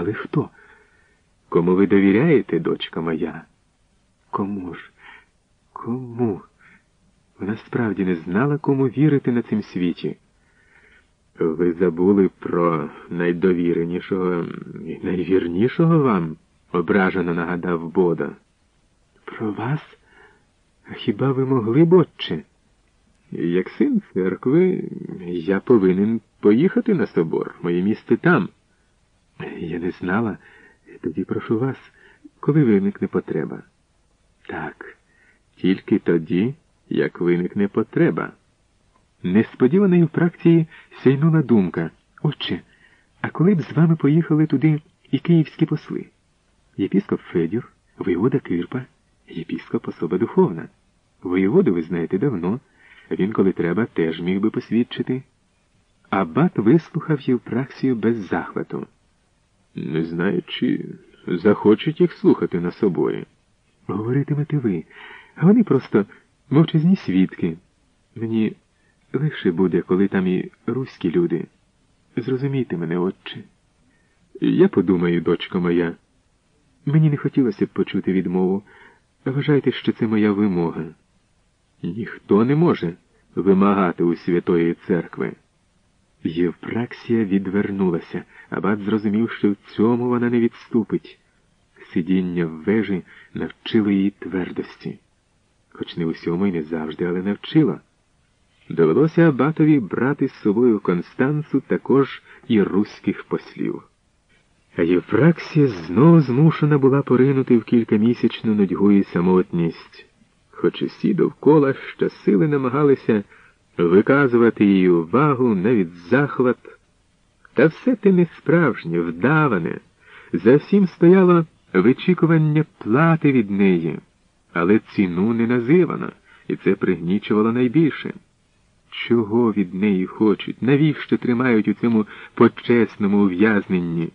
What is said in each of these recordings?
Але хто? Кому ви довіряєте, дочка моя? Кому ж? Кому? Вона справді не знала, кому вірити на цім світі. Ви забули про найдовіренішого і найвірнішого вам, ображено нагадав Бода. Про вас? Хіба ви могли б, отче? Як син церкви, я повинен поїхати на собор, моє місце там. Я не знала, тоді прошу вас, коли виникне потреба. Так, тільки тоді, як виникне потреба. Несподівано в фракції сяйнула думка. Отче, а коли б з вами поїхали туди і київські посли? Єпіскоп Федір, воєвода Кирпа, єпіскоп особа духовна. Воєводу ви знаєте давно, він, коли треба, теж міг би посвідчити. Абат вислухав Євпраксію без захвату. Не знаю, чи захочуть їх слухати на собою. Говоритимете ви, а вони просто мовчазні свідки. Мені легше буде, коли там і руські люди. Зрозумійте мене, отче. Я подумаю, дочко моя. Мені не хотілося б почути відмову. Вважайте, що це моя вимога. Ніхто не може вимагати у Святої Церкви. Євпраксія відвернулася, абат зрозумів, що в цьому вона не відступить. Сидіння в вежі навчило її твердості, хоч не усьому й не завжди, але навчило. Довелося Абатові брати з собою Констанцу також і руських послів. А Євпраксія знову змушена була поринути в кількамісячну нудьгу і самотність, хоч усі довкола щосили намагалися виказувати її увагу, навіть захват. Та все те не справжнє, вдаване, за всім стояло вичікування плати від неї, але ціну не називано, і це пригнічувало найбільше. Чого від неї хочуть? Навіщо тримають у цьому почесному ув'язненні?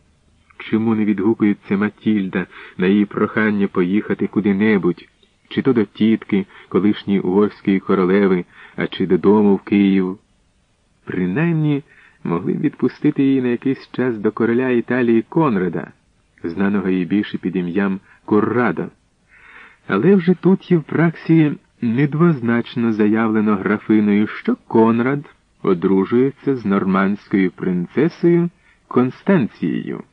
Чому не відгукується Матільда на її прохання поїхати куди-небудь, чи то до тітки, колишньої угорської королеви, а чи додому в Київ? Принаймні могли б відпустити її на якийсь час до короля Італії Конрада, знаного їй більше під ім'ям Куррадо. Але вже тут є в праксі недвозначно заявлено графиною, що Конрад одружується з нормандською принцесою Констанцією.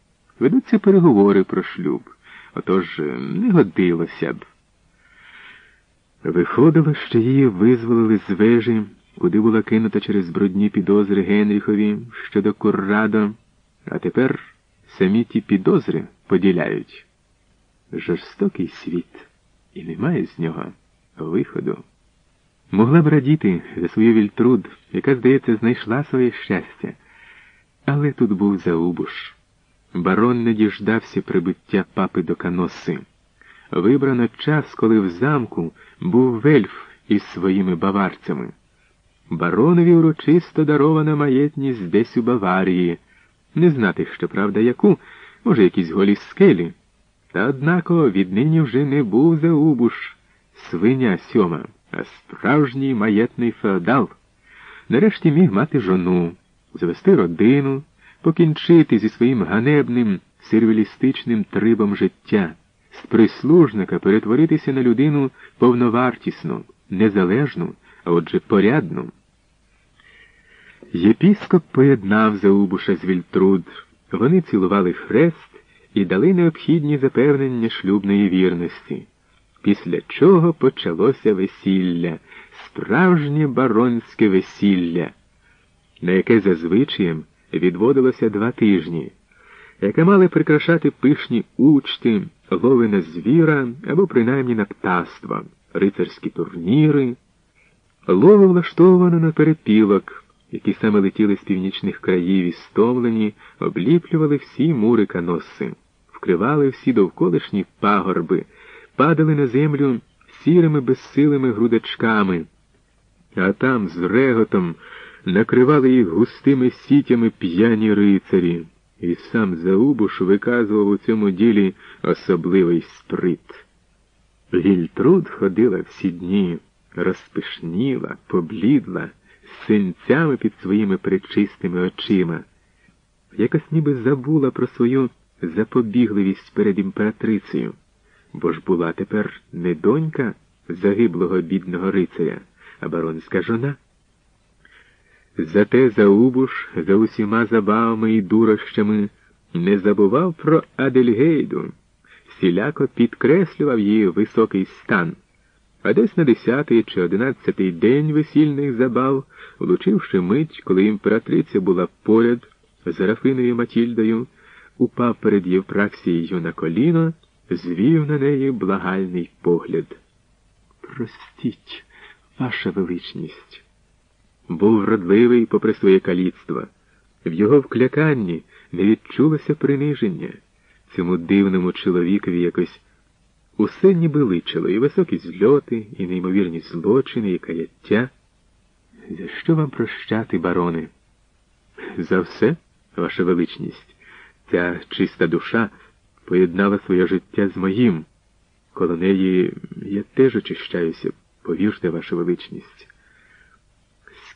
Ведуться переговори про шлюб, отож не годилося б. Виходило, що її визволили з вежі, куди була кинута через брудні підозри Генріхові щодо Куррадо, а тепер самі ті підозри поділяють. Жорстокий світ, і немає з нього виходу. Могла б радіти за свою вільтруд, яка, здається, знайшла своє щастя. Але тут був Заубуш. Барон не діждався прибуття папи до Каноси. Вибрано час, коли в замку був вельф із своїми баварцями. Баронові урочисто дарована маєтність десь у Баварії, не знати, щоправда, яку, може, якісь голі скелі. Та однаково віднині вже не був Заубуш, свиня сьома, а справжній маєтний феодал. Нарешті міг мати жону, завести родину, покінчити зі своїм ганебним, сервілістичним трибом життя, з прислужника перетворитися на людину повновартісну, незалежну, а отже порядну. Єпіскоп поєднав Заубуша з Вільтруд. Вони цілували хрест і дали необхідні запевнення шлюбної вірності, після чого почалося весілля, справжнє баронське весілля, на яке зазвичаєм відводилося два тижні, яке мали прикрашати пишні учти, лови на звіра або принаймні на птаство, рицарські турніри, лови влаштовано на перепілок, які саме летіли з північних країв і стомлені, обліплювали всі мури каноси, вкривали всі довколишні пагорби, падали на землю сірими безсилими грудачками, а там з реготом накривали їх густими сітями п'яні рицарі, і сам Заубуш виказував у цьому ділі особливий сприт. Гільтруд ходила всі дні, розпишніла, поблідла, з синцями під своїми причистими очима. Якось ніби забула про свою запобігливість перед імператрицею, бо ж була тепер не донька загиблого бідного рицаря, а баронська жона. Зате Заубуш за усіма забавами і дурощами не забував про Адельгейду, всіляко підкреслював її високий стан. А десь на десятий чи одинадцятий день весільних забав, влучивши мить, коли імператриця була поряд з Рафиною Матільдою, упав перед Євпраксією на коліно, звів на неї благальний погляд. Простіть, ваша величність. Був вродливий попри своє каліцтво. В його вкляканні не відчулося приниження. Цьому дивному чоловікові якось усе ніби личило, і високі зльоти, і неймовірні злочини, і каяття. За що вам прощати, барони? За все, ваша величність, ця чиста душа поєднала своє життя з моїм. Коло неї я теж очищаюся, повірте, ваша величність.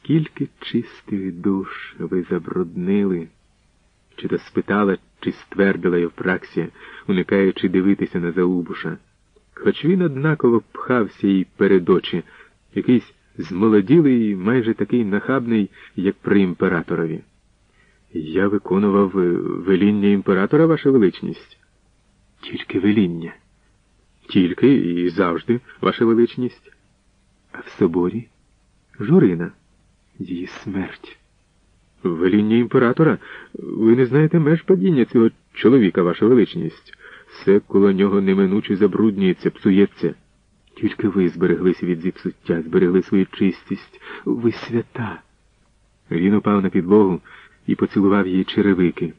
Скільки чистих душ ви забруднили? Чи то спитала, чи ствердила Євпраксія, уникаючи дивитися на Заубуша. Хоч він однаково пхався їй перед очі, якийсь змолоділий, майже такий нахабний, як при імператорові. Я виконував веління імператора, ваша величність. Тільки веління. Тільки і завжди, ваша величність. А в соборі Журина, її смерть. Веління імператора, ви не знаєте меж падіння цього чоловіка, ваша величність. Все коло нього неминуче забруднюється, псується. Тільки ви збереглися від зіпсуття, зберегли свою чистість. Ви свята. Він упав на підлогу і поцілував її черевики.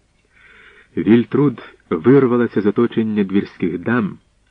Вільтруд вирвалася з оточення двірських дам.